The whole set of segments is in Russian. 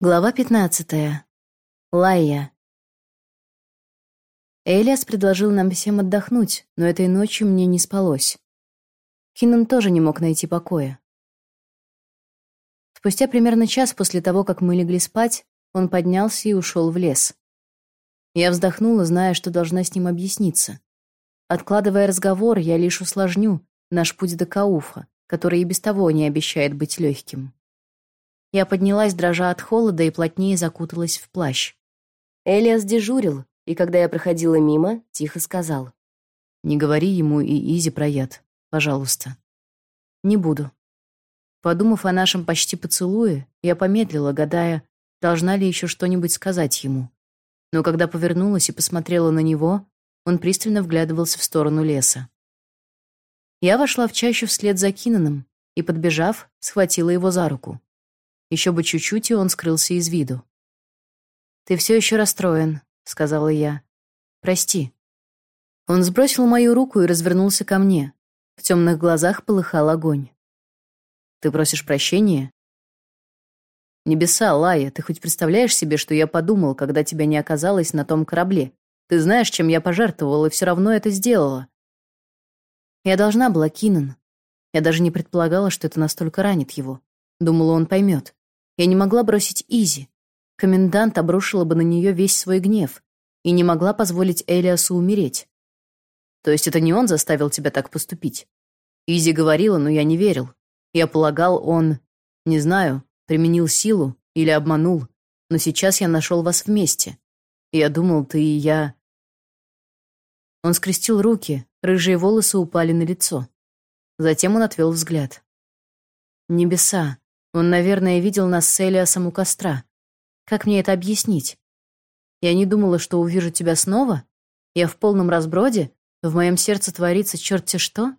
Глава 15. Лайя. Элиас предложил нам всем отдохнуть, но этой ночью мне не спалось. Киннон тоже не мог найти покоя. Спустя примерно час после того, как мы легли спать, он поднялся и ушел в лес. Я вздохнула, зная, что должна с ним объясниться. Откладывая разговор, я лишь усложню наш путь до Кауфа, который и без того не обещает быть легким. Я поднялась, дрожа от холода, и плотнее закуталась в плащ. Элиас дежурил, и когда я проходила мимо, тихо сказал. «Не говори ему и Изи про яд, пожалуйста». «Не буду». Подумав о нашем почти поцелуе, я помедлила, гадая, должна ли еще что-нибудь сказать ему. Но когда повернулась и посмотрела на него, он пристально вглядывался в сторону леса. Я вошла в чащу вслед за Кинаном и, подбежав, схватила его за руку. Еще бы чуть-чуть, и он скрылся из виду. «Ты все еще расстроен», — сказала я. «Прости». Он сбросил мою руку и развернулся ко мне. В темных глазах полыхал огонь. «Ты просишь прощения?» «Небеса, Лая, ты хоть представляешь себе, что я подумал, когда тебя не оказалось на том корабле? Ты знаешь, чем я пожертвовал, и все равно это сделала». Я должна была, Кинан. Я даже не предполагала, что это настолько ранит его. Думала, он поймет. Я не могла бросить Изи. Комендант обрушила бы на нее весь свой гнев и не могла позволить Элиасу умереть. То есть это не он заставил тебя так поступить? Изи говорила, но я не верил. Я полагал, он, не знаю, применил силу или обманул, но сейчас я нашел вас вместе. Я думал, ты и я... Он скрестил руки, рыжие волосы упали на лицо. Затем он отвел взгляд. Небеса, он, наверное, видел нас с Элиасом у костра. Как мне это объяснить? Я не думала, что увижу тебя снова? Я в полном разброде? В моем сердце творится черти что?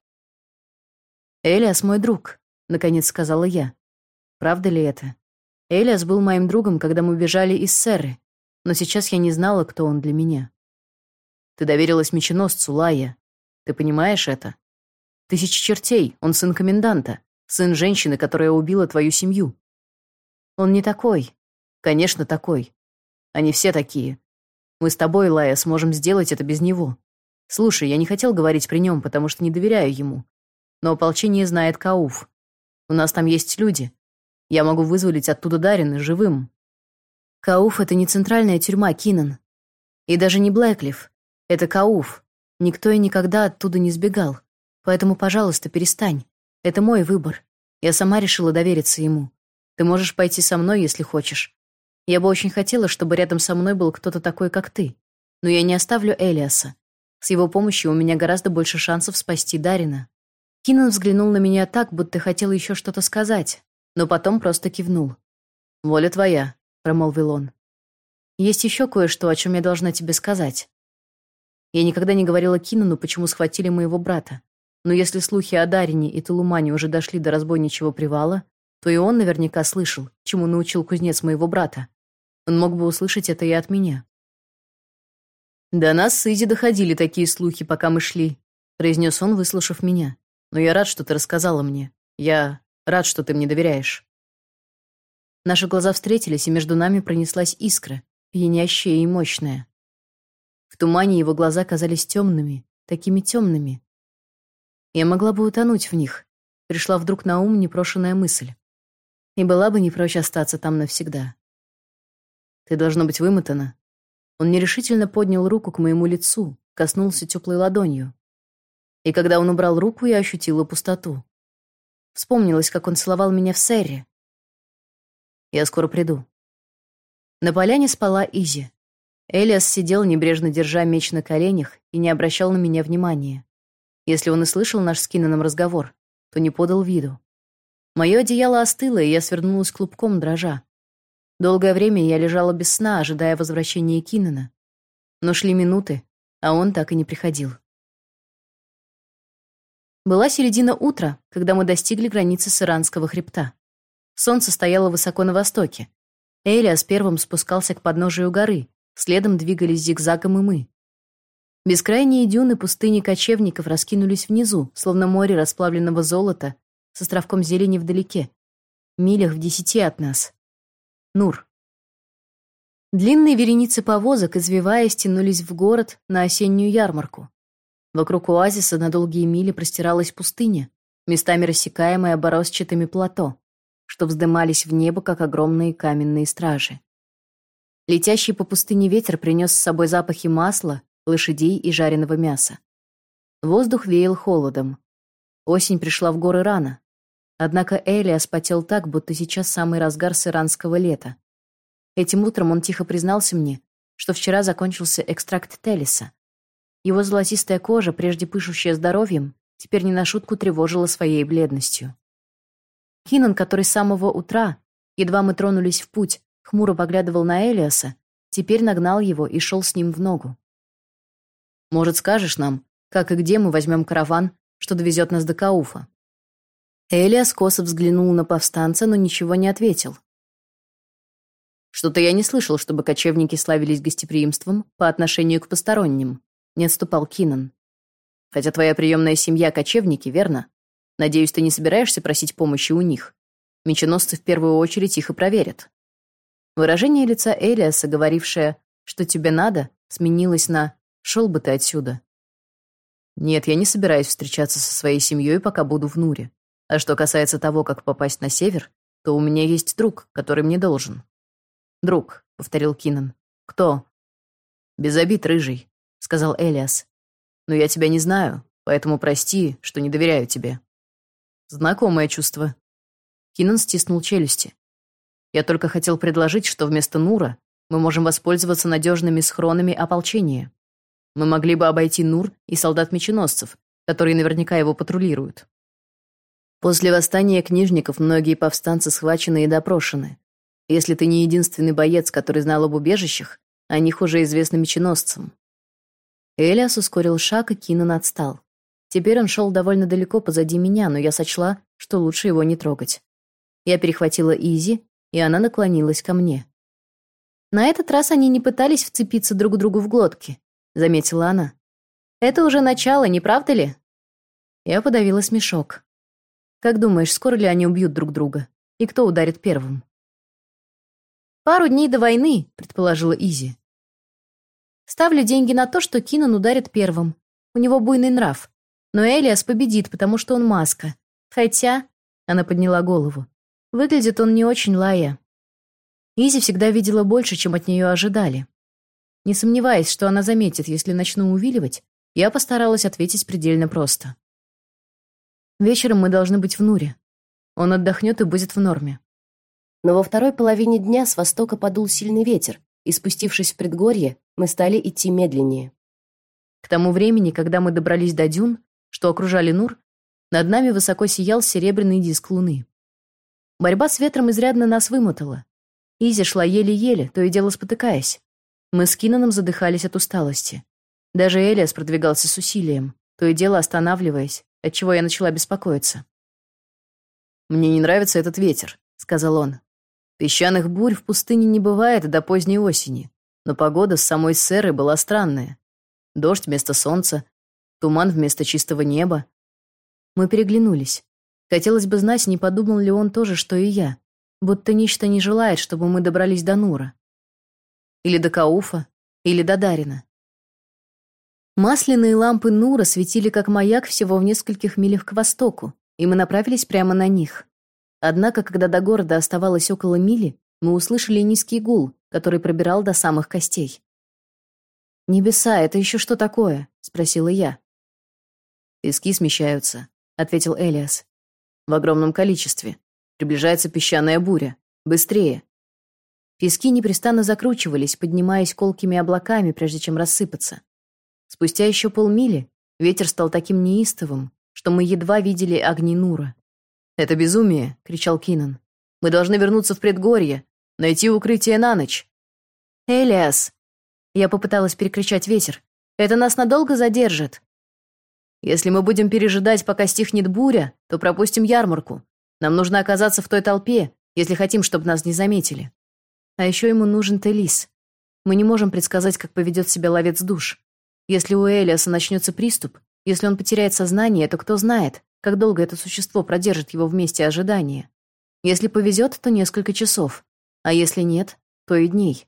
Элиас мой друг, наконец сказала я. Правда ли это? Элиас был моим другом, когда мы бежали из Серры, но сейчас я не знала, кто он для меня. Ты доверилась меченосцу, Лая. Ты понимаешь это? Тысячи чертей, он сын коменданта. Сын женщины, которая убила твою семью. Он не такой. Конечно, такой. Они все такие. Мы с тобой, Лая, сможем сделать это без него. Слушай, я не хотел говорить при нем, потому что не доверяю ему. Но ополчение знает Кауф. У нас там есть люди. Я могу вызволить оттуда Дарина живым. Кауф — это не центральная тюрьма, Кинан. И даже не Блэклиф. Это Кауф. Никто и никогда оттуда не сбегал. Поэтому, пожалуйста, перестань. Это мой выбор. Я сама решила довериться ему. Ты можешь пойти со мной, если хочешь. Я бы очень хотела, чтобы рядом со мной был кто-то такой, как ты. Но я не оставлю Элиаса. С его помощью у меня гораздо больше шансов спасти Дарина. Кинан взглянул на меня так, будто хотел еще что-то сказать, но потом просто кивнул. «Воля твоя», — промолвил он. «Есть еще кое-что, о чем я должна тебе сказать. Я никогда не говорила Кинану, почему схватили моего брата. Но если слухи о Дарине и Тулумане уже дошли до разбойничьего привала, то и он наверняка слышал, чему научил кузнец моего брата. Он мог бы услышать это и от меня. «До нас с Изи доходили такие слухи, пока мы шли», — произнес он, выслушав меня. «Но я рад, что ты рассказала мне. Я рад, что ты мне доверяешь». Наши глаза встретились, и между нами пронеслась искра, пьянящая и мощная. В тумане его глаза казались темными, такими темными, я могла бы утонуть в них. Пришла вдруг на ум непрошенная мысль. И была бы не прочь остаться там навсегда. Ты должна быть вымотана. Он нерешительно поднял руку к моему лицу, коснулся теплой ладонью. И когда он убрал руку, я ощутила пустоту. Вспомнилось, как он целовал меня в серре. Я скоро приду. На поляне спала Изи. Элиас сидел, небрежно держа меч на коленях, и не обращал на меня внимания. Если он и слышал наш с Кинаном разговор, то не подал виду. Мое одеяло остыло, и я свернулась клубком, дрожа. Долгое время я лежала без сна, ожидая возвращения Кинана. Но шли минуты, а он так и не приходил. Была середина утра, когда мы достигли границы Сыранского хребта. Солнце стояло высоко на востоке. Элиас первым спускался к подножию горы, следом двигались зигзагом и мы. Бескрайние дюны пустыни кочевников раскинулись внизу, словно море расплавленного золота с островком зелени вдалеке, милях в десяти от нас. Нур, Длинные вереницы повозок, извиваясь, тянулись в город на осеннюю ярмарку. Вокруг оазиса на долгие мили простиралась пустыня, местами рассекаемая борозчатыми плато, что вздымались в небо, как огромные каменные стражи. Летящий по пустыне ветер принес с собой запахи масла, лошадей и жареного мяса. Воздух веял холодом. Осень пришла в горы рано. Однако Элиас потел так, будто сейчас самый разгар сиранского лета. Этим утром он тихо признался мне, что вчера закончился экстракт Телиса. Его золотистая кожа, прежде пышущая здоровьем, теперь не на шутку тревожила своей бледностью. Кинан, который с самого утра, едва мы тронулись в путь, хмуро поглядывал на Элиаса, теперь нагнал его и шел с ним в ногу. «Может, скажешь нам, как и где мы возьмем караван, что довезет нас до Кауфа?» Элиас косо взглянул на повстанца, но ничего не ответил. «Что-то я не слышал, чтобы кочевники славились гостеприимством по отношению к посторонним», — не отступал Кинан. «Хотя твоя приемная семья — кочевники, верно? Надеюсь, ты не собираешься просить помощи у них? Меченосцы в первую очередь их и проверят». Выражение лица Элиаса, говорившее «что тебе надо», сменилось на «шел бы ты отсюда». Нет, я не собираюсь встречаться со своей семьей, пока буду в Нуре. А что касается того, как попасть на север, то у меня есть друг, который мне должен. Друг, повторил Кинан. Кто? Без обид, рыжий, сказал Элиас. Но я тебя не знаю, поэтому прости, что не доверяю тебе. Знакомое чувство. Кинан стиснул челюсти. Я только хотел предложить, что вместо Нура мы можем воспользоваться надежными схронами ополчения. Мы могли бы обойти Нур и солдат-меченосцев, которые наверняка его патрулируют. После восстания книжников многие повстанцы схвачены и допрошены. Если ты не единственный боец, который знал об убежищах, о них уже известно меченосцам. Элиас ускорил шаг, и Кинан отстал. Теперь он шел довольно далеко позади меня, но я сочла, что лучше его не трогать. Я перехватила Изи и она наклонилась ко мне. На этот раз они не пытались вцепиться друг другу в глотки, заметила она. Это уже начало, не правда ли? Я подавила смешок. Как думаешь, скоро ли они убьют друг друга? И кто ударит первым? Пару дней до войны, предположила Изи. Ставлю деньги на то, что Кинан ударит первым. У него буйный нрав. Но Элиас победит, потому что он маска. Хотя, она подняла голову. Выглядит он не очень лая. Изи всегда видела больше, чем от нее ожидали. Не сомневаясь, что она заметит, если начну увиливать, я постаралась ответить предельно просто. Вечером мы должны быть в Нуре. Он отдохнет и будет в норме. Но во второй половине дня с востока подул сильный ветер, и спустившись в предгорье, мы стали идти медленнее. К тому времени, когда мы добрались до дюн, что окружали Нур, над нами высоко сиял серебряный диск луны. Борьба с ветром изрядно нас вымотала. Изи шла еле-еле, то и дело спотыкаясь. Мы с Кинаном задыхались от усталости. Даже Элиас продвигался с усилием, то и дело останавливаясь, отчего я начала беспокоиться. «Мне не нравится этот ветер», — сказал он. «Песчаных бурь в пустыне не бывает до поздней осени, но погода с самой Серой была странная. Дождь вместо солнца, туман вместо чистого неба». Мы переглянулись. Хотелось бы знать, не подумал ли он тоже, что и я. Будто нечто не желает, чтобы мы добрались до Нура. Или до Кауфа, или до Дарина. Масляные лампы Нура светили как маяк всего в нескольких милях к востоку, и мы направились прямо на них. Однако, когда до города оставалось около мили, мы услышали низкий гул, который пробирал до самых костей. «Небеса, это еще что такое?» — спросила я. «Пески смещаются», — ответил Элиас. В огромном количестве. Приближается песчаная буря. Быстрее. Пески непрестанно закручивались, поднимаясь колкими облаками, прежде чем рассыпаться. Спустя еще полмили ветер стал таким неистовым, что мы едва видели огни Нура. «Это безумие!» — кричал Кинан. «Мы должны вернуться в предгорье, найти укрытие на ночь!» «Элиас!» Я попыталась перекричать ветер. «Это нас надолго задержит!» Если мы будем пережидать, пока стихнет буря, то пропустим ярмарку. Нам нужно оказаться в той толпе, если хотим, чтобы нас не заметили. А еще ему нужен Телис. Мы не можем предсказать, как поведет себя ловец душ. Если у Элиаса начнется приступ, если он потеряет сознание, то кто знает, как долго это существо продержит его вместе ожидания. Если повезет, то несколько часов, а если нет, то и дней.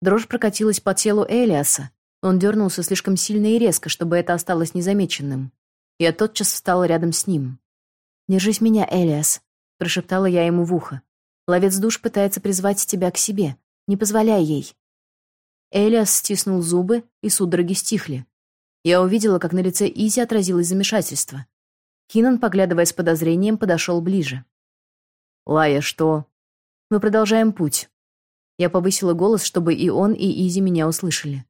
Дрожь прокатилась по телу Элиаса. Он дернулся слишком сильно и резко, чтобы это осталось незамеченным. Я тотчас встала рядом с ним. «Держись меня, Элиас», — прошептала я ему в ухо. «Ловец душ пытается призвать тебя к себе. Не позволяй ей». Элиас стиснул зубы, и судороги стихли. Я увидела, как на лице Изи отразилось замешательство. Кинан, поглядывая с подозрением, подошел ближе. «Лая, что?» «Мы продолжаем путь». Я повысила голос, чтобы и он, и Изи меня услышали.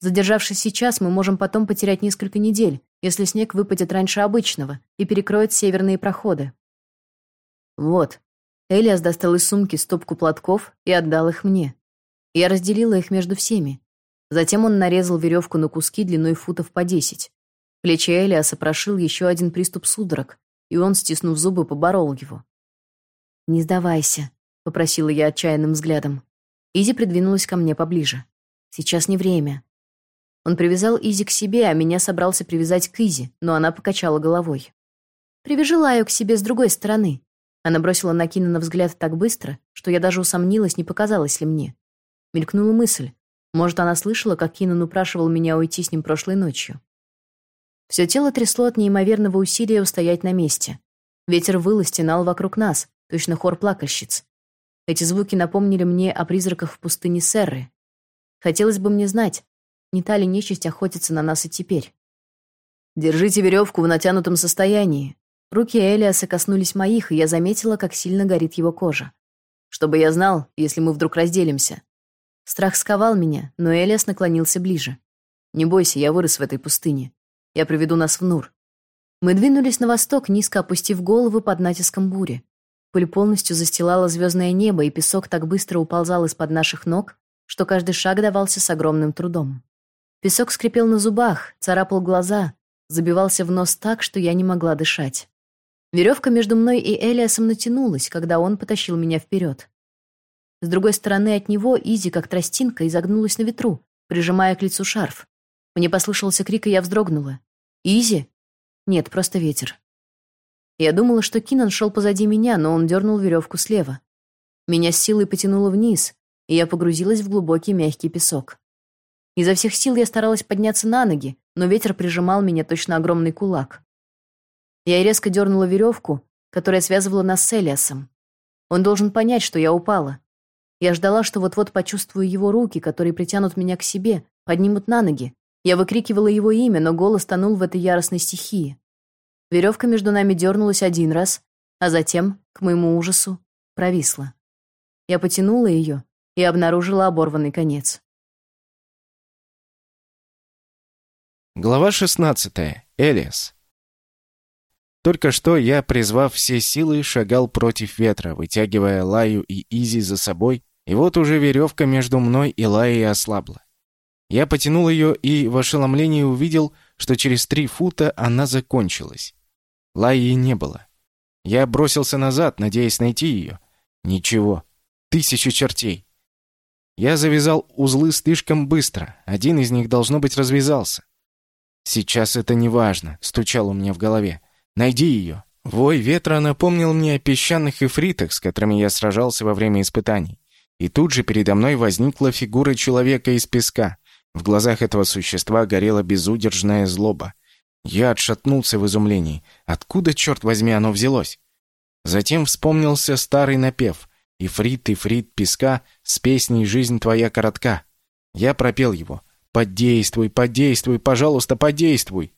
Задержавшись сейчас, мы можем потом потерять несколько недель, если снег выпадет раньше обычного и перекроет северные проходы. Вот. Элиас достал из сумки стопку платков и отдал их мне. Я разделила их между всеми. Затем он нарезал веревку на куски длиной футов по десять. Плечи Элиаса прошил еще один приступ судорог, и он, стиснув зубы, поборол его. «Не сдавайся», — попросила я отчаянным взглядом. Изи придвинулась ко мне поближе. «Сейчас не время». Он привязал Изи к себе, а меня собрался привязать к Изи, но она покачала головой. «Привяжи Лаю к себе с другой стороны». Она бросила на Кинана взгляд так быстро, что я даже усомнилась, не показалось ли мне. Мелькнула мысль. Может, она слышала, как Кинан упрашивал меня уйти с ним прошлой ночью. Все тело трясло от неимоверного усилия устоять на месте. Ветер выл и стенал вокруг нас, точно хор плакальщиц. Эти звуки напомнили мне о призраках в пустыне Серры. Хотелось бы мне знать, не та ли нечисть охотится на нас и теперь. «Держите веревку в натянутом состоянии». Руки Элиаса коснулись моих, и я заметила, как сильно горит его кожа. «Чтобы я знал, если мы вдруг разделимся». Страх сковал меня, но Элиас наклонился ближе. «Не бойся, я вырос в этой пустыне. Я приведу нас в Нур». Мы двинулись на восток, низко опустив головы под натиском бури. Пыль полностью застилала звездное небо, и песок так быстро уползал из-под наших ног, что каждый шаг давался с огромным трудом. Песок скрипел на зубах, царапал глаза, забивался в нос так, что я не могла дышать. Веревка между мной и Элиасом натянулась, когда он потащил меня вперед. С другой стороны от него Изи, как тростинка, изогнулась на ветру, прижимая к лицу шарф. Мне послышался крик, и я вздрогнула. «Изи?» «Нет, просто ветер». Я думала, что Кинан шел позади меня, но он дернул веревку слева. Меня с силой потянуло вниз, и я погрузилась в глубокий мягкий песок. Изо всех сил я старалась подняться на ноги, но ветер прижимал меня точно огромный кулак. Я резко дернула веревку, которая связывала нас с Элиасом. Он должен понять, что я упала. Я ждала, что вот-вот почувствую его руки, которые притянут меня к себе, поднимут на ноги. Я выкрикивала его имя, но голос тонул в этой яростной стихии. Веревка между нами дернулась один раз, а затем, к моему ужасу, провисла. Я потянула ее и обнаружила оборванный конец. Глава 16. Элиас. Только что я, призвав все силы, шагал против ветра, вытягивая Лаю и Изи за собой, и вот уже веревка между мной и Лаей ослабла. Я потянул ее и в ошеломлении увидел, что через три фута она закончилась. Лайи не было. Я бросился назад, надеясь найти ее. Ничего. Тысячи чертей. Я завязал узлы слишком быстро. Один из них, должно быть, развязался. «Сейчас это не важно», — стучал у меня в голове. «Найди ее». Вой ветра напомнил мне о песчаных эфритах, с которыми я сражался во время испытаний. И тут же передо мной возникла фигура человека из песка. В глазах этого существа горела безудержная злоба. Я отшатнулся в изумлении. Откуда, черт возьми, оно взялось? Затем вспомнился старый напев «Ифрит, ифрит песка, с песней «Жизнь твоя коротка». Я пропел его. «Подействуй, подействуй, пожалуйста, подействуй!»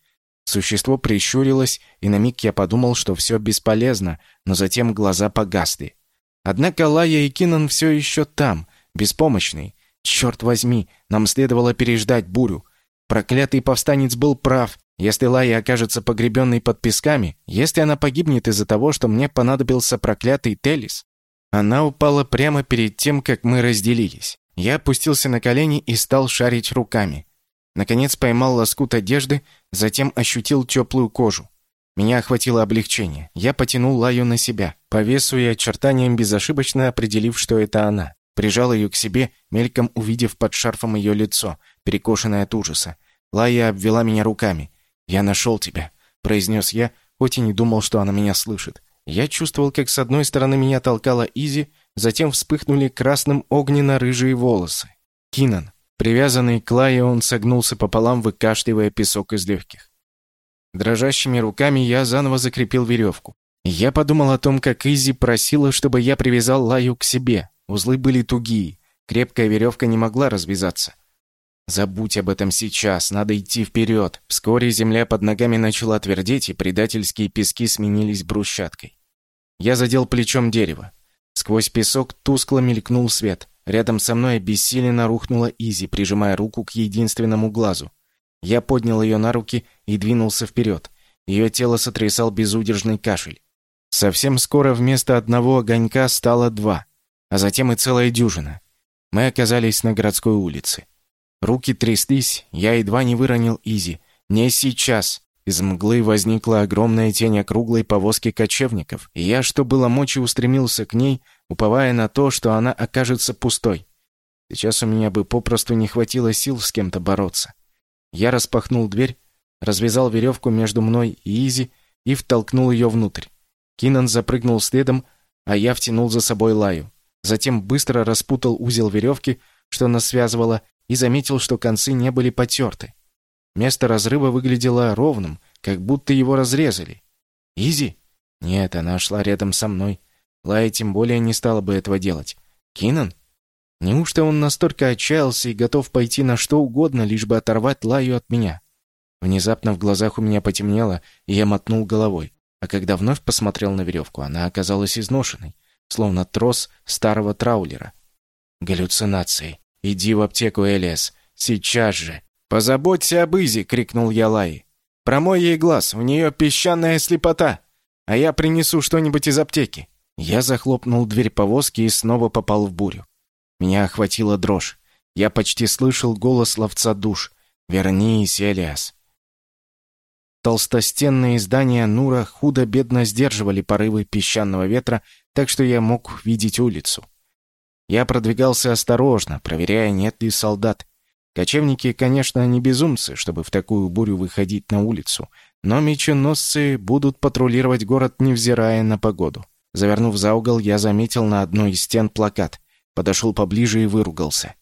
Существо прищурилось, и на миг я подумал, что все бесполезно, но затем глаза погасли. Однако Лая и Кинан все еще там, беспомощный. Черт возьми, нам следовало переждать бурю. Проклятый повстанец был прав. Если Лая окажется погребенной под песками, если она погибнет из-за того, что мне понадобился проклятый Телис, она упала прямо перед тем, как мы разделились. Я опустился на колени и стал шарить руками. Наконец поймал лоскут одежды, затем ощутил теплую кожу. Меня охватило облегчение. Я потянул Лаю на себя, по весу и очертаниям безошибочно определив, что это она. Прижал ее к себе, мельком увидев под шарфом ее лицо, перекошенное от ужаса. Лая обвела меня руками. «Я нашел тебя», — произнес я, хоть и не думал, что она меня слышит. Я чувствовал, как с одной стороны меня толкала Изи, затем вспыхнули красным огненно-рыжие волосы. Кинан. Привязанный к Лае, он согнулся пополам, выкашливая песок из легких. Дрожащими руками я заново закрепил веревку. Я подумал о том, как Изи просила, чтобы я привязал Лаю к себе. Узлы были тугие, крепкая веревка не могла развязаться. Забудь об этом сейчас, надо идти вперед. Вскоре земля под ногами начала твердеть, и предательские пески сменились брусчаткой. Я задел плечом дерево. Сквозь песок тускло мелькнул свет. Рядом со мной обессиленно рухнула Изи, прижимая руку к единственному глазу. Я поднял ее на руки и двинулся вперед. Ее тело сотрясал безудержный кашель. Совсем скоро вместо одного огонька стало два, а затем и целая дюжина. Мы оказались на городской улице. Руки тряслись, я едва не выронил Изи. «Не сейчас!» Из мглы возникла огромная тень округлой повозки кочевников, и я, что было мочи, устремился к ней, уповая на то, что она окажется пустой. Сейчас у меня бы попросту не хватило сил с кем-то бороться. Я распахнул дверь, развязал веревку между мной и Изи и втолкнул ее внутрь. Кинан запрыгнул следом, а я втянул за собой Лаю. Затем быстро распутал узел веревки, что нас связывало, и заметил, что концы не были потерты. Место разрыва выглядело ровным, как будто его разрезали. «Изи?» «Нет, она шла рядом со мной. Лая тем более не стала бы этого делать. Кинан?» Неужто он настолько отчаялся и готов пойти на что угодно, лишь бы оторвать Лаю от меня? Внезапно в глазах у меня потемнело, и я мотнул головой. А когда вновь посмотрел на веревку, она оказалась изношенной, словно трос старого траулера. Галлюцинации. «Иди в аптеку, Элиас. Сейчас же!» «Позаботься об Изи!» — крикнул я Лай. «Промой ей глаз, у нее песчаная слепота, а я принесу что-нибудь из аптеки». Я захлопнул дверь повозки и снова попал в бурю. Меня охватила дрожь. Я почти слышал голос ловца душ. «Вернись, Элиас!» Толстостенные здания Нура худо-бедно сдерживали порывы песчаного ветра, так что я мог видеть улицу. Я продвигался осторожно, проверяя, нет ли солдат. Кочевники, конечно, не безумцы, чтобы в такую бурю выходить на улицу, но меченосцы будут патрулировать город, невзирая на погоду. Завернув за угол, я заметил на одной из стен плакат. Подошел поближе и выругался.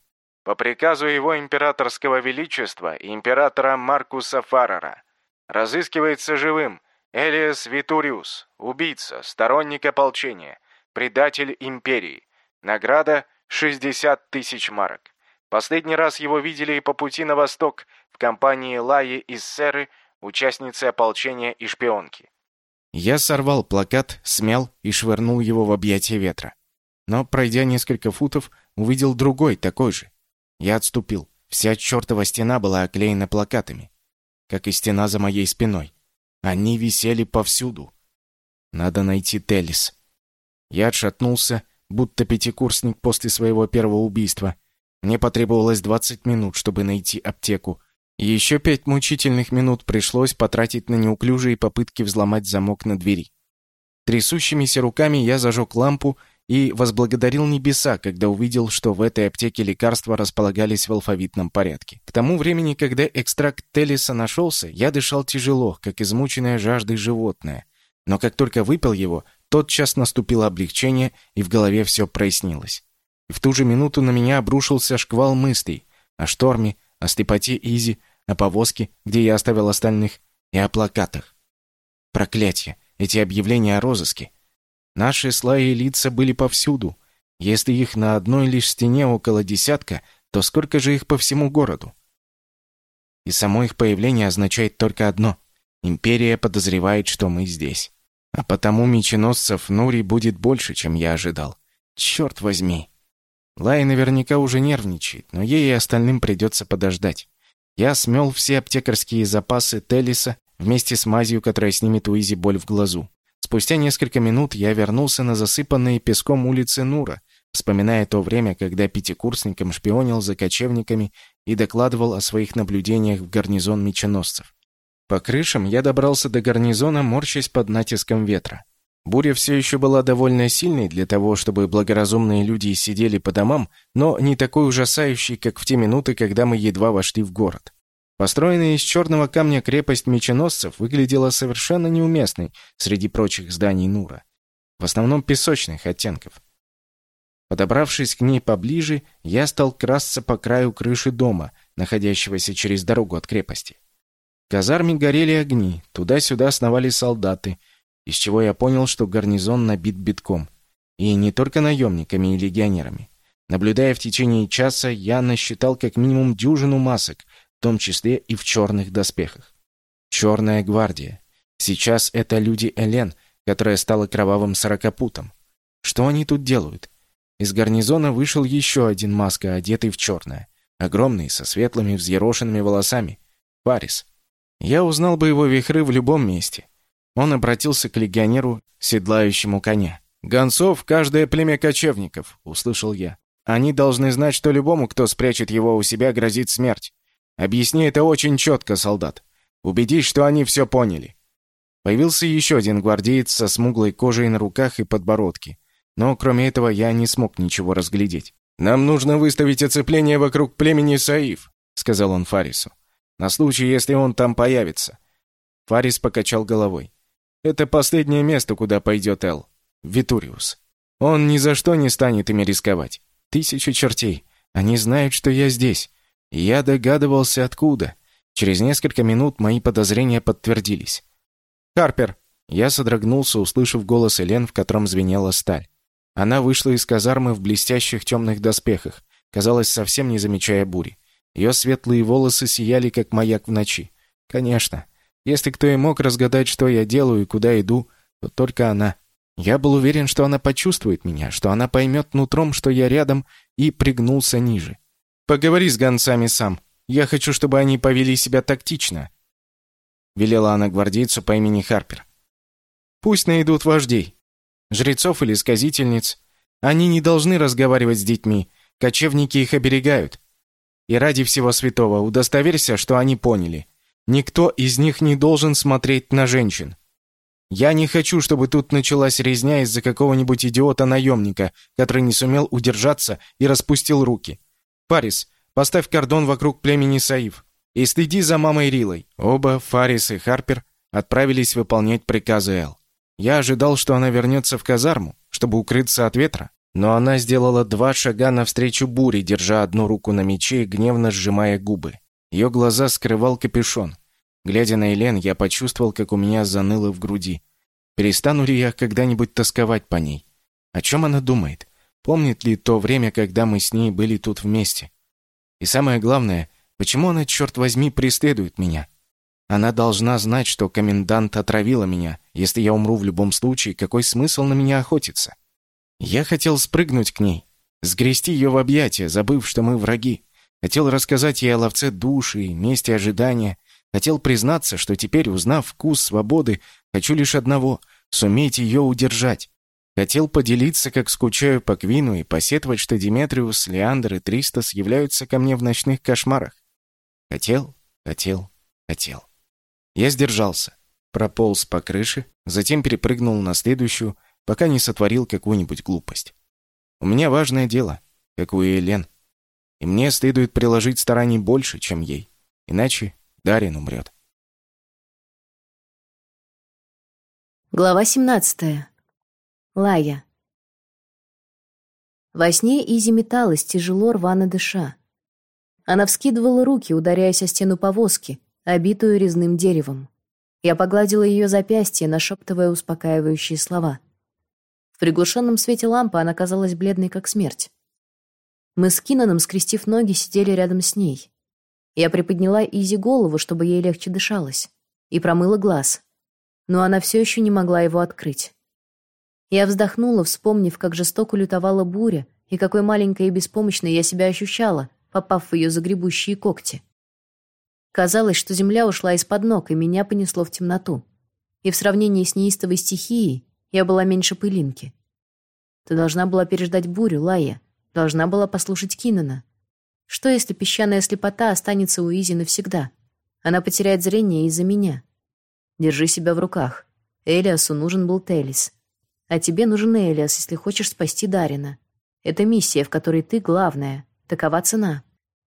«По приказу его императорского величества, императора Маркуса Фаррера, разыскивается живым Элиас Витуриус, убийца, сторонник ополчения, предатель империи, Награда — 60 тысяч марок. Последний раз его видели по пути на восток в компании Лаи из Серы, участницы ополчения и шпионки. Я сорвал плакат, смял и швырнул его в объятия ветра. Но, пройдя несколько футов, увидел другой, такой же. Я отступил. Вся чертова стена была оклеена плакатами, как и стена за моей спиной. Они висели повсюду. Надо найти Телис. Я отшатнулся, будто пятикурсник после своего первого убийства. Мне потребовалось 20 минут, чтобы найти аптеку. Еще пять мучительных минут пришлось потратить на неуклюжие попытки взломать замок на двери. Трясущимися руками я зажег лампу и возблагодарил небеса, когда увидел, что в этой аптеке лекарства располагались в алфавитном порядке. К тому времени, когда экстракт Телиса нашелся, я дышал тяжело, как измученное жаждой животное. Но как только выпил его, Тотчас наступило облегчение, и в голове все прояснилось. И в ту же минуту на меня обрушился шквал мыслей о шторме, о слепоте Изи, о повозке, где я оставил остальных, и о плакатах. Проклятие! Эти объявления о розыске. Наши слои лица были повсюду. Если их на одной лишь стене около десятка, то сколько же их по всему городу? И само их появление означает только одно. Империя подозревает, что мы здесь. А потому меченосцев Нури будет больше, чем я ожидал. Черт возьми. Лай наверняка уже нервничает, но ей и остальным придется подождать. Я смел все аптекарские запасы Телиса вместе с мазью, которая снимет Уизи боль в глазу. Спустя несколько минут я вернулся на засыпанные песком улицы Нура, вспоминая то время, когда пятикурсником шпионил за кочевниками и докладывал о своих наблюдениях в гарнизон меченосцев. По крышам я добрался до гарнизона, морщась под натиском ветра. Буря все еще была довольно сильной для того, чтобы благоразумные люди сидели по домам, но не такой ужасающей, как в те минуты, когда мы едва вошли в город. Построенная из черного камня крепость меченосцев выглядела совершенно неуместной среди прочих зданий Нура. В основном песочных оттенков. Подобравшись к ней поближе, я стал красться по краю крыши дома, находящегося через дорогу от крепости. В казарме горели огни, туда-сюда сновали солдаты, из чего я понял, что гарнизон набит битком. И не только наемниками и легионерами. Наблюдая в течение часа, я насчитал как минимум дюжину масок, в том числе и в черных доспехах. Черная гвардия. Сейчас это люди Элен, которая стала кровавым сорокопутом. Что они тут делают? Из гарнизона вышел еще один маска, одетый в черное. Огромный, со светлыми взъерошенными волосами. Парис. Я узнал бы его вихры в любом месте. Он обратился к легионеру, седлающему коня. «Гонцов — каждое племя кочевников», — услышал я. «Они должны знать, что любому, кто спрячет его у себя, грозит смерть. Объясни это очень четко, солдат. Убедись, что они все поняли». Появился еще один гвардеец со смуглой кожей на руках и подбородке. Но кроме этого я не смог ничего разглядеть. «Нам нужно выставить оцепление вокруг племени Саиф», — сказал он Фарису. «На случай, если он там появится». Фарис покачал головой. «Это последнее место, куда пойдет Эл. Витуриус. Он ни за что не станет ими рисковать. Тысяча чертей. Они знают, что я здесь. Я догадывался, откуда. Через несколько минут мои подозрения подтвердились. «Харпер!» Я содрогнулся, услышав голос Элен, в котором звенела сталь. Она вышла из казармы в блестящих темных доспехах, казалось, совсем не замечая бури. Ее светлые волосы сияли, как маяк в ночи. Конечно, если кто и мог разгадать, что я делаю и куда иду, то только она. Я был уверен, что она почувствует меня, что она поймет нутром, что я рядом, и пригнулся ниже. «Поговори с гонцами сам. Я хочу, чтобы они повели себя тактично», — велела она гвардейцу по имени Харпер. «Пусть найдут вождей жрецов или сказительниц. Они не должны разговаривать с детьми, кочевники их оберегают. И ради всего святого удостоверься, что они поняли. Никто из них не должен смотреть на женщин. Я не хочу, чтобы тут началась резня из-за какого-нибудь идиота-наемника, который не сумел удержаться и распустил руки. Парис, поставь кордон вокруг племени Саив и следи за мамой Рилой. Оба, Фарис и Харпер, отправились выполнять приказы Эл. Я ожидал, что она вернется в казарму, чтобы укрыться от ветра, но она сделала два шага навстречу буре, держа одну руку на мече и гневно сжимая губы. Ее глаза скрывал капюшон. Глядя на Елен, я почувствовал, как у меня заныло в груди. Перестану ли я когда-нибудь тосковать по ней? О чем она думает? Помнит ли то время, когда мы с ней были тут вместе? И самое главное, почему она, черт возьми, преследует меня? Она должна знать, что комендант отравила меня. Если я умру в любом случае, какой смысл на меня охотиться? Я хотел спрыгнуть к ней, сгрести ее в объятия, забыв, что мы враги. Хотел рассказать ей о ловце души и месте ожидания. Хотел признаться, что теперь, узнав вкус свободы, хочу лишь одного — суметь ее удержать. Хотел поделиться, как скучаю по Квину, и посетовать, что Диметриус, Леандр и Тристос являются ко мне в ночных кошмарах. Хотел, хотел, хотел. Я сдержался, прополз по крыше, затем перепрыгнул на следующую, пока не сотворил какую-нибудь глупость. У меня важное дело, как у Елен. И мне следует приложить стараний больше, чем ей. Иначе Дарин умрет. Глава 17. Лая. Во сне Изи металась, тяжело рвано дыша. Она вскидывала руки, ударяясь о стену повозки, обитую резным деревом. Я погладила ее запястье, нашептывая успокаивающие слова. В приглушенном свете лампы она казалась бледной, как смерть. Мы с Кинаном, скрестив ноги, сидели рядом с ней. Я приподняла Изи голову, чтобы ей легче дышалось, и промыла глаз. Но она все еще не могла его открыть. Я вздохнула, вспомнив, как жестоко лютовала буря и какой маленькой и беспомощной я себя ощущала, попав в ее загребущие когти. Казалось, что земля ушла из-под ног, и меня понесло в темноту. И в сравнении с неистовой стихией я была меньше пылинки. Ты должна была переждать бурю, Лая. Должна была послушать Кинана. Что, если песчаная слепота останется у Изи навсегда? Она потеряет зрение из-за меня. Держи себя в руках. Элиасу нужен был Телис. А тебе нужен Элиас, если хочешь спасти Дарина. Это миссия, в которой ты главная. Такова цена.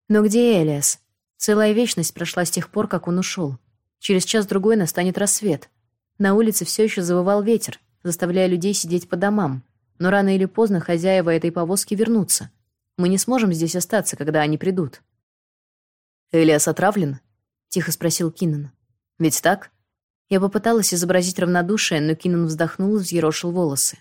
Но где Элиас? Целая вечность прошла с тех пор, как он ушел. Через час-другой настанет рассвет. На улице все еще завывал ветер, заставляя людей сидеть по домам. Но рано или поздно хозяева этой повозки вернутся. Мы не сможем здесь остаться, когда они придут. Элиас отравлен? тихо спросил Кинан. Ведь так? Я попыталась изобразить равнодушие, но Кинан вздохнул и взъерошил волосы.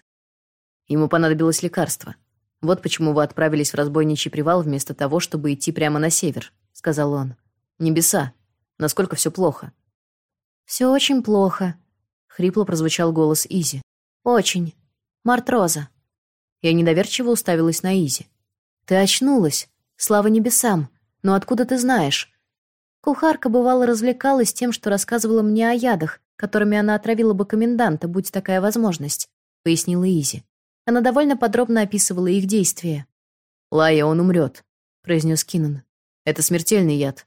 Ему понадобилось лекарство. Вот почему вы отправились в разбойничий привал вместо того, чтобы идти прямо на север, сказал он. Небеса, насколько все плохо. Все очень плохо, хрипло прозвучал голос Изи. Очень. Мартроза. Я недоверчиво уставилась на Изи. Ты очнулась. Слава небесам. Но откуда ты знаешь? Кухарка бывало развлекалась тем, что рассказывала мне о ядах, которыми она отравила бы коменданта, будь такая возможность, пояснила Изи. Она довольно подробно описывала их действия. Лая, он умрет, произнес Кинан. Это смертельный яд.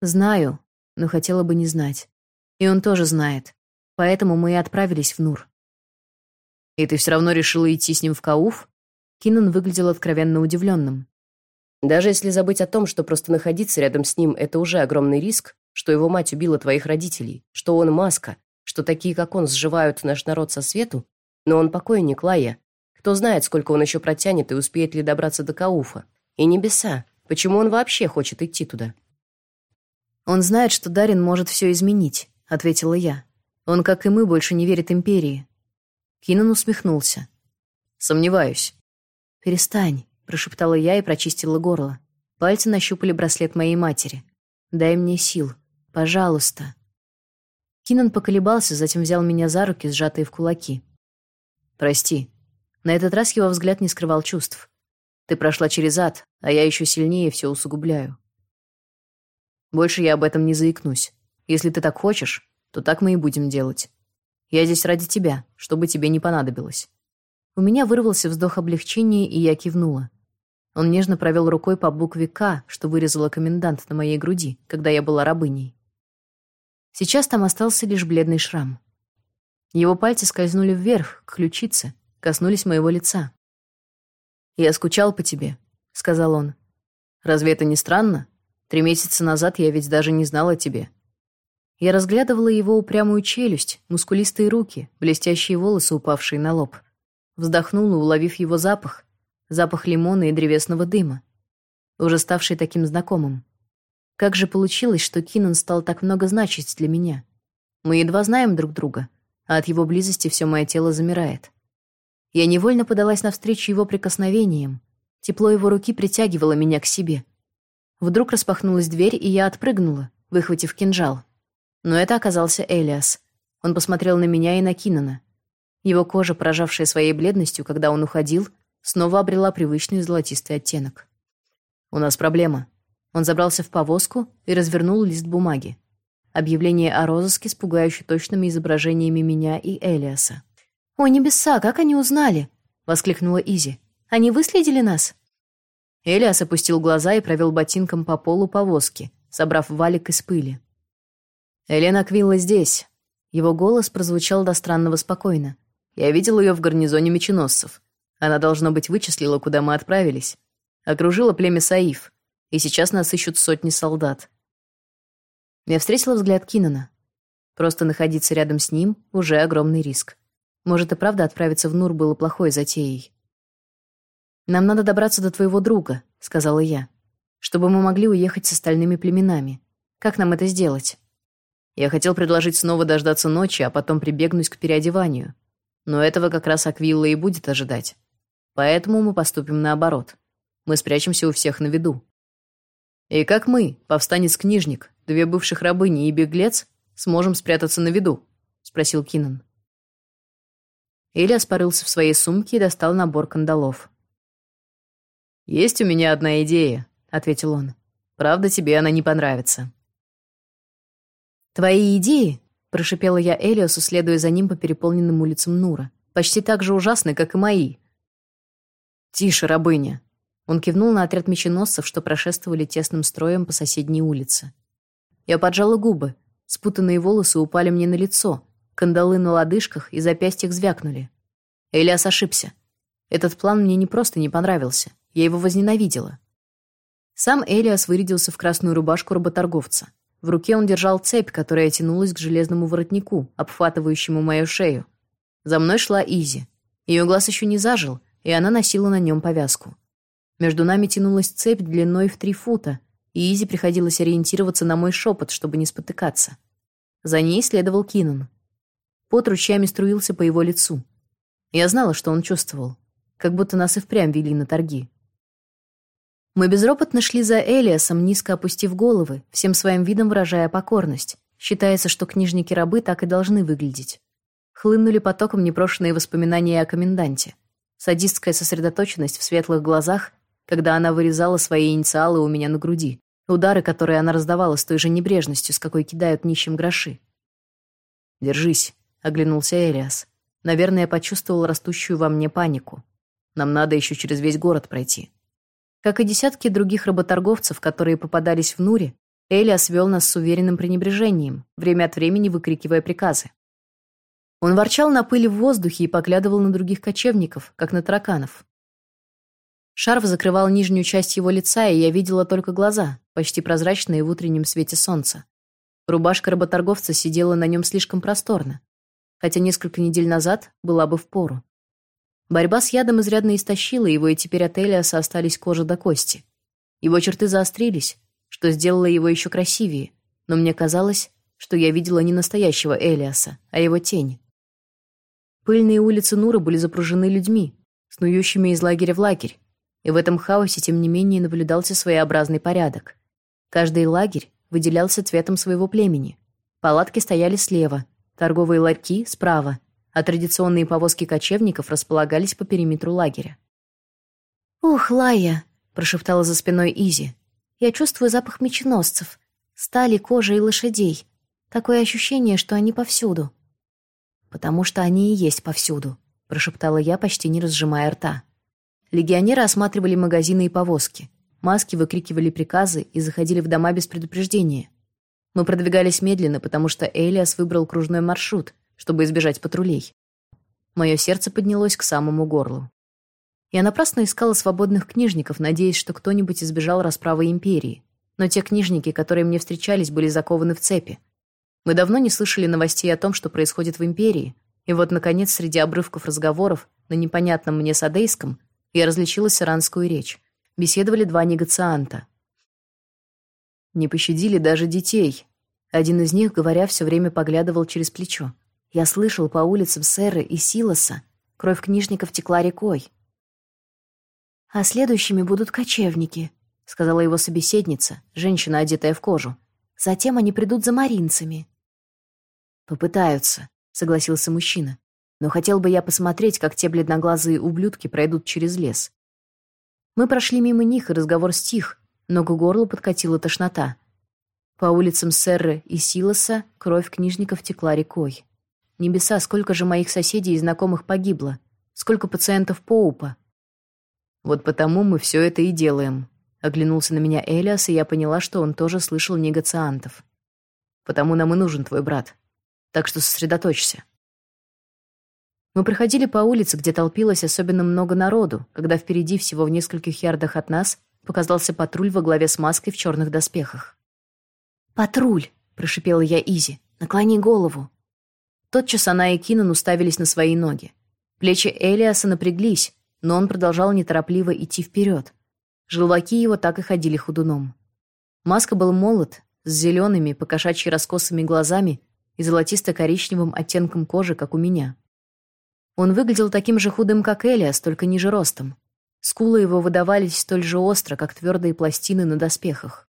Знаю, но хотела бы не знать. И он тоже знает. Поэтому мы и отправились в Нур. И ты все равно решила идти с ним в Кауф? Кинан выглядел откровенно удивленным. Даже если забыть о том, что просто находиться рядом с ним это уже огромный риск, что его мать убила твоих родителей, что он маска, что такие, как он, сживают наш народ со свету, но он покойник, Лая. Кто знает, сколько он еще протянет и успеет ли добраться до Кауфа. И небеса. Почему он вообще хочет идти туда? Он знает, что Дарин может все изменить, ответила я. Он, как и мы, больше не верит империи. Кинан усмехнулся. Сомневаюсь. Перестань прошептала я и прочистила горло. Пальцы нащупали браслет моей матери. Дай мне сил, пожалуйста. Кинан поколебался, затем взял меня за руки, сжатые в кулаки. Прости. На этот раз его взгляд не скрывал чувств. Ты прошла через ад, а я еще сильнее все усугубляю. Больше я об этом не заикнусь. Если ты так хочешь, то так мы и будем делать. Я здесь ради тебя, чтобы тебе не понадобилось. У меня вырвался вздох облегчения, и я кивнула. Он нежно провел рукой по букве «К», что вырезала комендант на моей груди, когда я была рабыней. Сейчас там остался лишь бледный шрам. Его пальцы скользнули вверх, к ключице, коснулись моего лица. «Я скучал по тебе», — сказал он. «Разве это не странно? Три месяца назад я ведь даже не знал о тебе». Я разглядывала его упрямую челюсть, мускулистые руки, блестящие волосы, упавшие на лоб. Вздохнула, уловив его запах, запах лимона и древесного дыма, уже ставший таким знакомым. Как же получилось, что Кинан стал так много значить для меня? Мы едва знаем друг друга, а от его близости все мое тело замирает. Я невольно подалась навстречу его прикосновениям. Тепло его руки притягивало меня к себе. Вдруг распахнулась дверь, и я отпрыгнула, выхватив кинжал. Но это оказался Элиас. Он посмотрел на меня и на Кинана. Его кожа, поражавшая своей бледностью, когда он уходил, снова обрела привычный золотистый оттенок. У нас проблема. Он забрался в повозку и развернул лист бумаги. Объявление о розыске с пугающе точными изображениями меня и Элиаса. «О, небеса, как они узнали?» — воскликнула Изи. «Они выследили нас?» Элиас опустил глаза и провел ботинком по полу повозки, собрав валик из пыли. «Элена Квилла здесь». Его голос прозвучал до странного спокойно. «Я видел ее в гарнизоне меченосцев. Она, должно быть, вычислила, куда мы отправились. Окружила племя Саиф, и сейчас нас ищут сотни солдат. Я встретила взгляд Кинана. Просто находиться рядом с ним — уже огромный риск. Может, и правда отправиться в Нур было плохой затеей. «Нам надо добраться до твоего друга», — сказала я, «чтобы мы могли уехать с остальными племенами. Как нам это сделать?» Я хотел предложить снова дождаться ночи, а потом прибегнуть к переодеванию. Но этого как раз Аквилла и будет ожидать. Поэтому мы поступим наоборот. Мы спрячемся у всех на виду. И как мы, повстанец-книжник, две бывших рабыни и беглец, сможем спрятаться на виду? спросил Кинан. Илья порылся в своей сумке и достал набор кандалов. Есть у меня одна идея, ответил он. Правда, тебе она не понравится. Твои идеи, прошипела я Элиосу, следуя за ним по переполненным улицам Нура, почти так же ужасны, как и мои. «Тише, рабыня!» Он кивнул на отряд меченосцев, что прошествовали тесным строем по соседней улице. Я поджала губы. Спутанные волосы упали мне на лицо. Кандалы на лодыжках и запястьях звякнули. Элиас ошибся. Этот план мне не просто не понравился. Я его возненавидела. Сам Элиас вырядился в красную рубашку работорговца. В руке он держал цепь, которая тянулась к железному воротнику, обхватывающему мою шею. За мной шла Изи. Ее глаз еще не зажил, и она носила на нем повязку. Между нами тянулась цепь длиной в три фута, и Изи приходилось ориентироваться на мой шепот, чтобы не спотыкаться. За ней следовал Кинан. Пот ручьями струился по его лицу. Я знала, что он чувствовал, как будто нас и впрямь вели на торги. Мы безропотно шли за Элиасом, низко опустив головы, всем своим видом выражая покорность. Считается, что книжники-рабы так и должны выглядеть. Хлынули потоком непрошенные воспоминания о коменданте. Садистская сосредоточенность в светлых глазах, когда она вырезала свои инициалы у меня на груди. Удары, которые она раздавала с той же небрежностью, с какой кидают нищим гроши. «Держись», — оглянулся Элиас. Наверное, я почувствовал растущую во мне панику. Нам надо еще через весь город пройти. Как и десятки других работорговцев, которые попадались в Нуре, Элиас вел нас с уверенным пренебрежением, время от времени выкрикивая приказы. Он ворчал на пыль в воздухе и поглядывал на других кочевников, как на тараканов. Шарф закрывал нижнюю часть его лица, и я видела только глаза, почти прозрачные в утреннем свете солнца. Рубашка работорговца сидела на нем слишком просторно, хотя несколько недель назад была бы впору. Борьба с ядом изрядно истощила его, и теперь от Элиаса остались кожа до кости. Его черты заострились, что сделало его еще красивее, но мне казалось, что я видела не настоящего Элиаса, а его тень. Пыльные улицы Нура были запружены людьми, снующими из лагеря в лагерь, и в этом хаосе, тем не менее, наблюдался своеобразный порядок. Каждый лагерь выделялся цветом своего племени. Палатки стояли слева, торговые ларьки — справа, а традиционные повозки кочевников располагались по периметру лагеря. «Ух, Лая!» — прошептала за спиной Изи. «Я чувствую запах меченосцев, стали, кожи и лошадей. Такое ощущение, что они повсюду». «Потому что они и есть повсюду», — прошептала я, почти не разжимая рта. Легионеры осматривали магазины и повозки. Маски выкрикивали приказы и заходили в дома без предупреждения. Мы продвигались медленно, потому что Элиас выбрал кружной маршрут, чтобы избежать патрулей. Мое сердце поднялось к самому горлу. Я напрасно искала свободных книжников, надеясь, что кто-нибудь избежал расправы империи. Но те книжники, которые мне встречались, были закованы в цепи. Мы давно не слышали новостей о том, что происходит в империи, и вот, наконец, среди обрывков разговоров на непонятном мне садейском я различила сиранскую речь. Беседовали два негацианта. Не пощадили даже детей. Один из них, говоря, все время поглядывал через плечо. Я слышал по улицам Сэры и Силоса, кровь книжников текла рекой. «А следующими будут кочевники», — сказала его собеседница, женщина, одетая в кожу. «Затем они придут за маринцами». «Попытаются», — согласился мужчина. «Но хотел бы я посмотреть, как те бледноглазые ублюдки пройдут через лес». Мы прошли мимо них, и разговор стих, но к горлу подкатила тошнота. По улицам Серры и Силоса кровь книжников текла рекой. Небеса, сколько же моих соседей и знакомых погибло? Сколько пациентов Поупа? Вот потому мы все это и делаем. Оглянулся на меня Элиас, и я поняла, что он тоже слышал негациантов. Потому нам и нужен твой брат. Так что сосредоточься. Мы проходили по улице, где толпилось особенно много народу, когда впереди, всего в нескольких ярдах от нас, показался патруль во главе с маской в черных доспехах. «Патруль!» — прошипела я Изи. «Наклони голову!» Тотчас она и Кинан уставились на свои ноги. Плечи Элиаса напряглись, но он продолжал неторопливо идти вперед. Желваки его так и ходили ходуном. Маска был молод, с зелеными, покошачьи раскосыми глазами и золотисто-коричневым оттенком кожи, как у меня. Он выглядел таким же худым, как Элиас, только ниже ростом. Скулы его выдавались столь же остро, как твердые пластины на доспехах.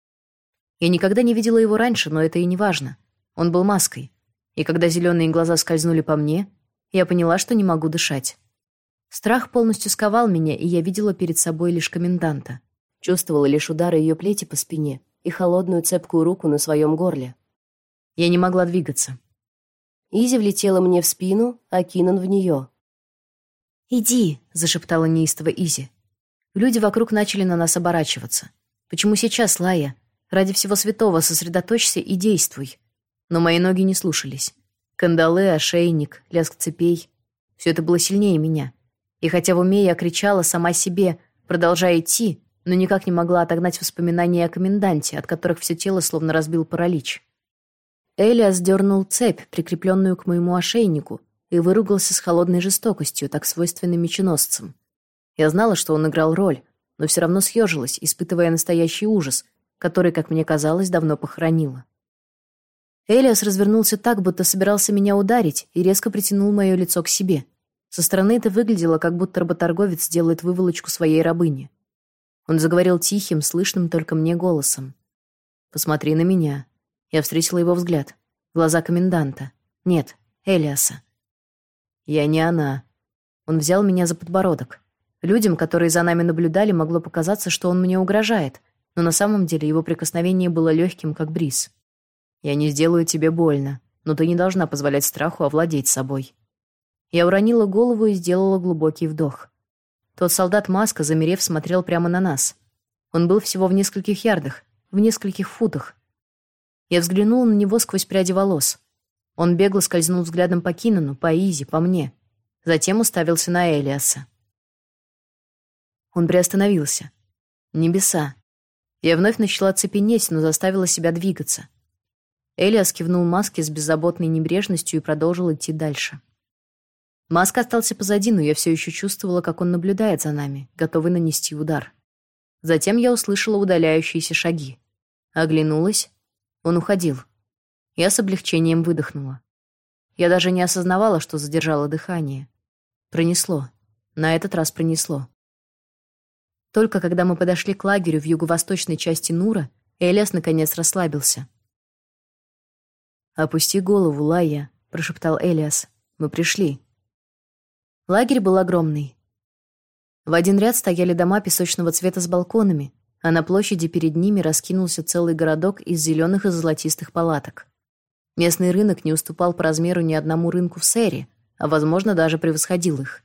Я никогда не видела его раньше, но это и не важно. Он был маской и когда зеленые глаза скользнули по мне, я поняла, что не могу дышать. Страх полностью сковал меня, и я видела перед собой лишь коменданта. Чувствовала лишь удары ее плети по спине и холодную цепкую руку на своем горле. Я не могла двигаться. Изи влетела мне в спину, а Кинан в нее. «Иди», — зашептала неистово Изи. Люди вокруг начали на нас оборачиваться. «Почему сейчас, Лая? Ради всего святого сосредоточься и действуй но мои ноги не слушались. Кандалы, ошейник, лязг цепей — все это было сильнее меня. И хотя в уме я кричала сама себе, продолжая идти, но никак не могла отогнать воспоминания о коменданте, от которых все тело словно разбил паралич. Элиас дернул цепь, прикрепленную к моему ошейнику, и выругался с холодной жестокостью, так свойственной меченосцам. Я знала, что он играл роль, но все равно съежилась, испытывая настоящий ужас, который, как мне казалось, давно похоронила. Элиас развернулся так, будто собирался меня ударить, и резко притянул мое лицо к себе. Со стороны это выглядело, как будто работорговец делает выволочку своей рабыне. Он заговорил тихим, слышным только мне голосом. «Посмотри на меня». Я встретила его взгляд. Глаза коменданта. Нет, Элиаса. «Я не она». Он взял меня за подбородок. Людям, которые за нами наблюдали, могло показаться, что он мне угрожает, но на самом деле его прикосновение было легким, как бриз. Я не сделаю тебе больно, но ты не должна позволять страху овладеть собой. Я уронила голову и сделала глубокий вдох. Тот солдат-маска, замерев, смотрел прямо на нас. Он был всего в нескольких ярдах, в нескольких футах. Я взглянула на него сквозь пряди волос. Он бегло скользнул взглядом по Кинану, по Изи, по мне. Затем уставился на Элиаса. Он приостановился. Небеса. Я вновь начала цепенеть, но заставила себя двигаться. Элиас кивнул Маске с беззаботной небрежностью и продолжил идти дальше. Маска остался позади, но я все еще чувствовала, как он наблюдает за нами, готовый нанести удар. Затем я услышала удаляющиеся шаги. Оглянулась. Он уходил. Я с облегчением выдохнула. Я даже не осознавала, что задержала дыхание. Пронесло. На этот раз пронесло. Только когда мы подошли к лагерю в юго-восточной части Нура, Элиас наконец расслабился. «Опусти голову, Лая», — прошептал Элиас. «Мы пришли». Лагерь был огромный. В один ряд стояли дома песочного цвета с балконами, а на площади перед ними раскинулся целый городок из зеленых и золотистых палаток. Местный рынок не уступал по размеру ни одному рынку в Сэре, а, возможно, даже превосходил их.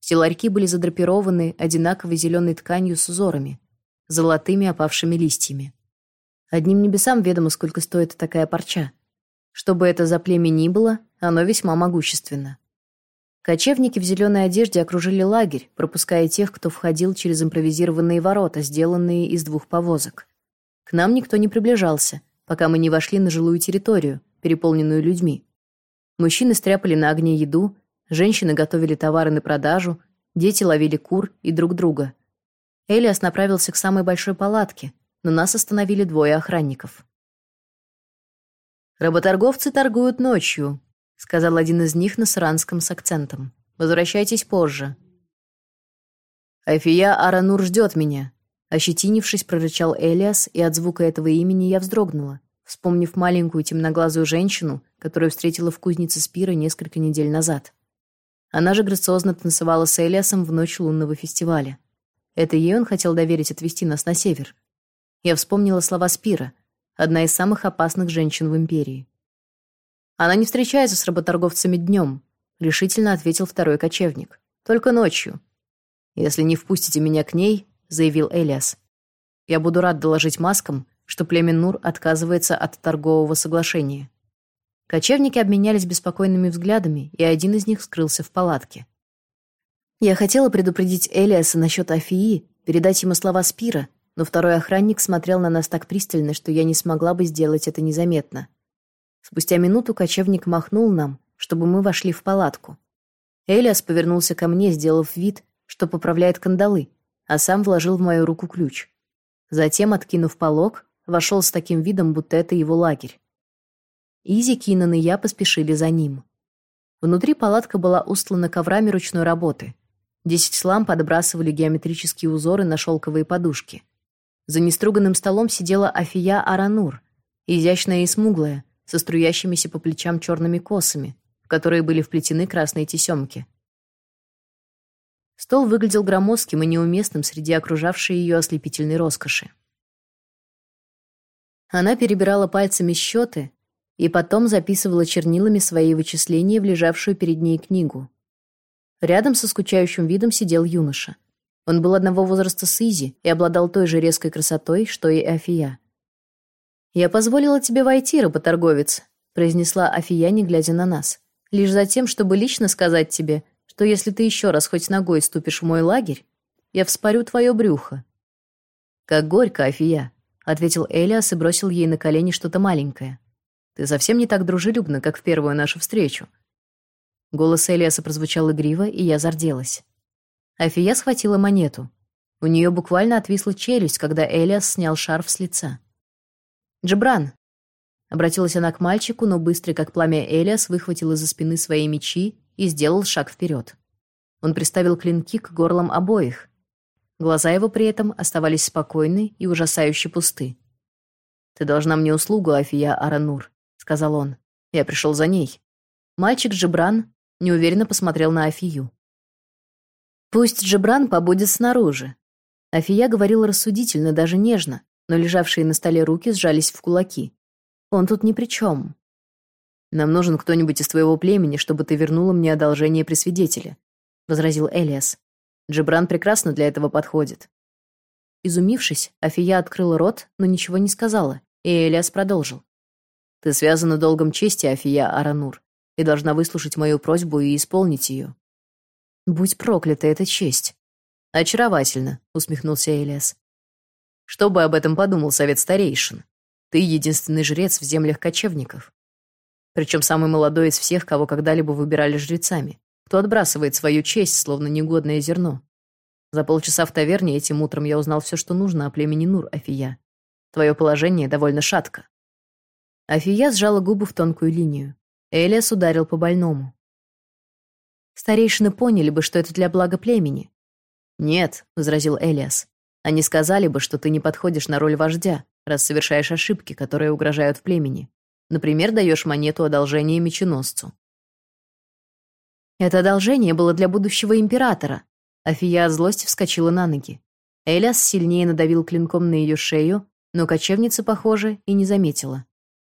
Все ларьки были задрапированы одинаковой зеленой тканью с узорами, золотыми опавшими листьями. Одним небесам ведомо, сколько стоит такая парча. Что бы это за племя ни было, оно весьма могущественно. Кочевники в зеленой одежде окружили лагерь, пропуская тех, кто входил через импровизированные ворота, сделанные из двух повозок. К нам никто не приближался, пока мы не вошли на жилую территорию, переполненную людьми. Мужчины стряпали на огне еду, женщины готовили товары на продажу, дети ловили кур и друг друга. Элиас направился к самой большой палатке, но нас остановили двое охранников. «Работорговцы торгуют ночью», — сказал один из них на саранском с акцентом. «Возвращайтесь позже». «Афия Аранур ждет меня», — ощетинившись, прорычал Элиас, и от звука этого имени я вздрогнула, вспомнив маленькую темноглазую женщину, которую встретила в кузнице Спира несколько недель назад. Она же грациозно танцевала с Элиасом в ночь лунного фестиваля. Это ей он хотел доверить отвезти нас на север. Я вспомнила слова Спира — одна из самых опасных женщин в империи. Она не встречается с работорговцами днем, решительно ответил второй кочевник. Только ночью. Если не впустите меня к ней, заявил Элиас, я буду рад доложить маскам, что племя Нур отказывается от торгового соглашения. Кочевники обменялись беспокойными взглядами, и один из них скрылся в палатке. Я хотела предупредить Элиаса насчет Афии, передать ему слова Спира, но второй охранник смотрел на нас так пристально, что я не смогла бы сделать это незаметно. Спустя минуту кочевник махнул нам, чтобы мы вошли в палатку. Элиас повернулся ко мне, сделав вид, что поправляет кандалы, а сам вложил в мою руку ключ. Затем, откинув полог, вошел с таким видом, будто это его лагерь. Изи, Кинан и я поспешили за ним. Внутри палатка была устлана коврами ручной работы. Десять ламп отбрасывали геометрические узоры на шелковые подушки. За неструганным столом сидела Афия Аранур, изящная и смуглая, со струящимися по плечам черными косами, в которые были вплетены красные тесемки. Стол выглядел громоздким и неуместным среди окружавшей ее ослепительной роскоши. Она перебирала пальцами счеты и потом записывала чернилами свои вычисления в лежавшую перед ней книгу. Рядом со скучающим видом сидел юноша — он был одного возраста с Изи и обладал той же резкой красотой, что и Афия. «Я позволила тебе войти, работорговец», — произнесла Афия, не глядя на нас. «Лишь за тем, чтобы лично сказать тебе, что если ты еще раз хоть ногой ступишь в мой лагерь, я вспорю твое брюхо». «Как горько, Афия», — ответил Элиас и бросил ей на колени что-то маленькое. «Ты совсем не так дружелюбна, как в первую нашу встречу». Голос Элиаса прозвучал игриво, и я зарделась. Афия схватила монету. У нее буквально отвисла челюсть, когда Элиас снял шарф с лица. «Джебран!» Обратилась она к мальчику, но быстро, как пламя Элиас, выхватил из-за спины свои мечи и сделал шаг вперед. Он приставил клинки к горлам обоих. Глаза его при этом оставались спокойны и ужасающе пусты. «Ты должна мне услугу, Афия Аранур», — сказал он. «Я пришел за ней». Мальчик Джебран неуверенно посмотрел на Афию. «Пусть Джебран побудет снаружи». Афия говорила рассудительно, даже нежно, но лежавшие на столе руки сжались в кулаки. «Он тут ни при чем. Нам нужен кто-нибудь из твоего племени, чтобы ты вернула мне одолжение при свидетеле», — возразил Элиас. «Джебран прекрасно для этого подходит». Изумившись, Афия открыла рот, но ничего не сказала, и Элиас продолжил. «Ты связана долгом чести, Афия Аранур, и должна выслушать мою просьбу и исполнить ее. Будь проклята эта честь. Очаровательно, усмехнулся Элиас. Что бы об этом подумал совет старейшин? Ты единственный жрец в землях кочевников. Причем самый молодой из всех, кого когда-либо выбирали жрецами. Кто отбрасывает свою честь, словно негодное зерно. За полчаса в таверне этим утром я узнал все, что нужно о племени Нур, Афия. Твое положение довольно шатко. Афия сжала губы в тонкую линию. Элиас ударил по больному. Старейшины поняли бы, что это для блага племени. «Нет», — возразил Элиас. «Они сказали бы, что ты не подходишь на роль вождя, раз совершаешь ошибки, которые угрожают племени. Например, даешь монету одолжения меченосцу». Это одолжение было для будущего императора. Афия от злости вскочила на ноги. Элиас сильнее надавил клинком на ее шею, но кочевница, похоже, и не заметила.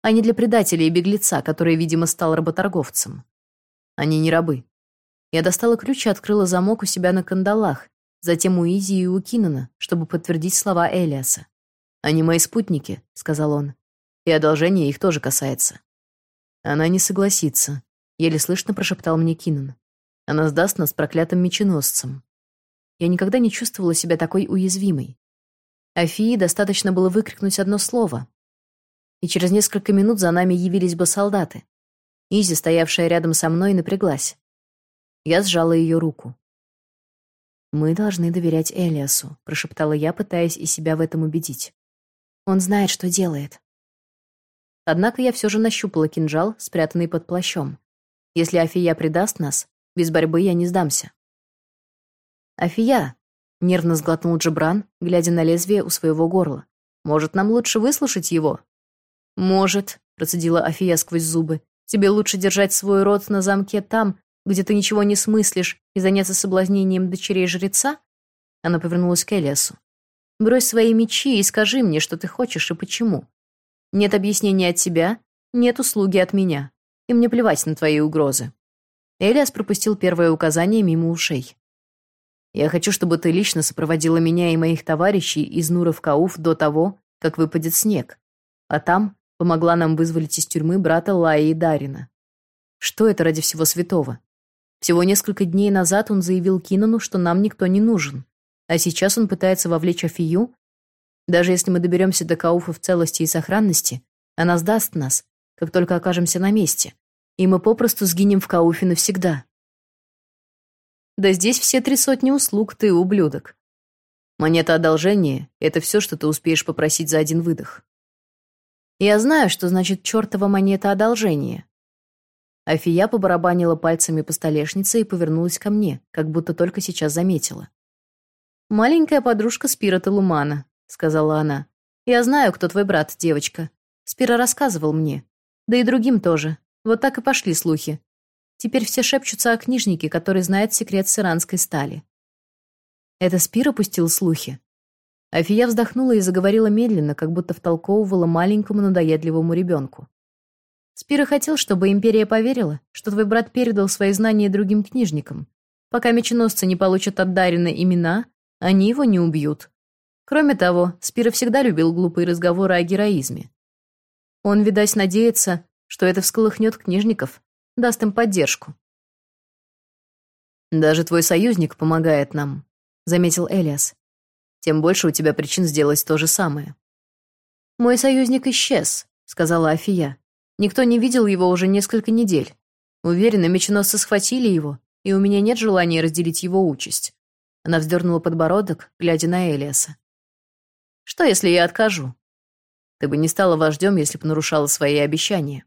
А не для предателя и беглеца, который, видимо, стал работорговцем. Они не рабы. Я достала ключ и открыла замок у себя на кандалах, затем у Изи и у Кинана, чтобы подтвердить слова Элиаса. «Они мои спутники», — сказал он. «И одолжение их тоже касается». «Она не согласится», — еле слышно прошептал мне Кинан. «Она сдаст нас проклятым меченосцам». Я никогда не чувствовала себя такой уязвимой. Афии достаточно было выкрикнуть одно слово, и через несколько минут за нами явились бы солдаты. Изи, стоявшая рядом со мной, напряглась. Я сжала ее руку. «Мы должны доверять Элиасу», — прошептала я, пытаясь и себя в этом убедить. «Он знает, что делает». Однако я все же нащупала кинжал, спрятанный под плащом. Если Афия предаст нас, без борьбы я не сдамся. «Афия!» — нервно сглотнул Джебран, глядя на лезвие у своего горла. «Может, нам лучше выслушать его?» «Может», — процедила Афия сквозь зубы. «Тебе лучше держать свой рот на замке там, где ты ничего не смыслишь, и заняться соблазнением дочерей жреца?» Она повернулась к Элиасу. «Брось свои мечи и скажи мне, что ты хочешь и почему. Нет объяснения от тебя, нет услуги от меня. И мне плевать на твои угрозы». Элиас пропустил первое указание мимо ушей. «Я хочу, чтобы ты лично сопроводила меня и моих товарищей из Нура Кауф до того, как выпадет снег, а там помогла нам вызволить из тюрьмы брата Лаи и Дарина. Что это ради всего святого? Всего несколько дней назад он заявил Кинану, что нам никто не нужен. А сейчас он пытается вовлечь Афию. Даже если мы доберемся до Кауфа в целости и сохранности, она сдаст нас, как только окажемся на месте. И мы попросту сгинем в Кауфе навсегда. Да здесь все три сотни услуг, ты ублюдок. Монета одолжения — это все, что ты успеешь попросить за один выдох. Я знаю, что значит чертова монета одолжения. Афия побарабанила пальцами по столешнице и повернулась ко мне, как будто только сейчас заметила. «Маленькая подружка Спира Телумана», — сказала она. «Я знаю, кто твой брат, девочка. Спира рассказывал мне. Да и другим тоже. Вот так и пошли слухи. Теперь все шепчутся о книжнике, который знает секрет сиранской стали». Это Спира пустил слухи. Афия вздохнула и заговорила медленно, как будто втолковывала маленькому надоедливому ребенку. Спира хотел, чтобы империя поверила, что твой брат передал свои знания другим книжникам. Пока меченосцы не получат от Дарина имена, они его не убьют. Кроме того, Спира всегда любил глупые разговоры о героизме. Он, видать, надеется, что это всколыхнет книжников, даст им поддержку. «Даже твой союзник помогает нам», — заметил Элиас. «Тем больше у тебя причин сделать то же самое». «Мой союзник исчез», — сказала Афия. Никто не видел его уже несколько недель. Уверена, меченосцы схватили его, и у меня нет желания разделить его участь. Она вздернула подбородок, глядя на Элиаса. «Что, если я откажу? Ты бы не стала вождем, если бы нарушала свои обещания».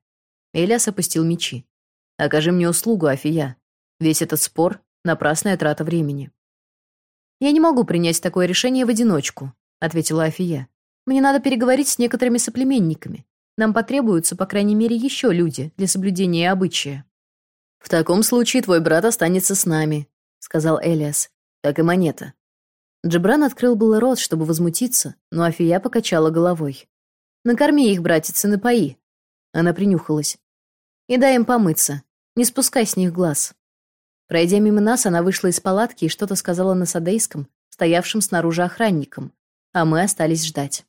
Элиас опустил мечи. «Окажи мне услугу, Афия. Весь этот спор — напрасная трата времени». «Я не могу принять такое решение в одиночку», — ответила Афия. «Мне надо переговорить с некоторыми соплеменниками. Нам потребуются, по крайней мере, еще люди для соблюдения обычая». «В таком случае твой брат останется с нами», — сказал Элиас, — «как и монета». Джебран открыл было рот, чтобы возмутиться, но Афия покачала головой. «Накорми их, братец, и напои». Она принюхалась. «И дай им помыться. Не спускай с них глаз». Пройдя мимо нас, она вышла из палатки и что-то сказала на садейском, стоявшим снаружи охранникам, а мы остались ждать.